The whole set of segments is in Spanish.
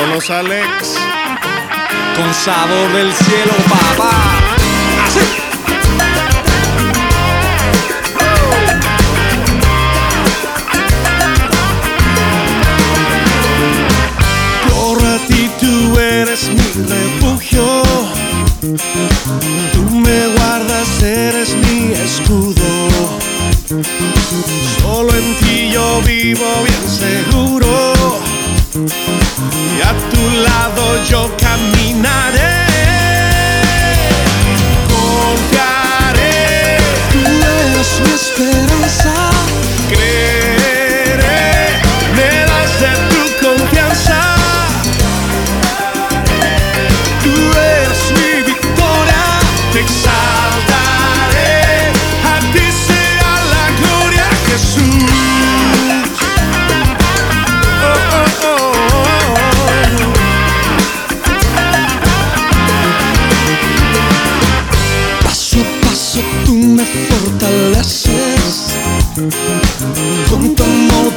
Vámonos, Alex. Con sabor del cielo, papá. Así. Por a ti tú eres mi refugio. Tú me guardas, eres mi escudo. Solo en ti yo vivo bien seguro. Y a tu lado yo caminaré.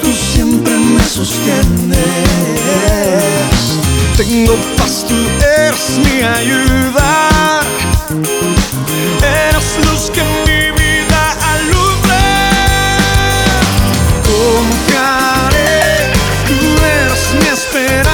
Tú siempre me sostienes. Tengo paz, tú eres mi ayuda. Eres luz que mi vida alumbra. Confiaré, tú eres mi esperanza.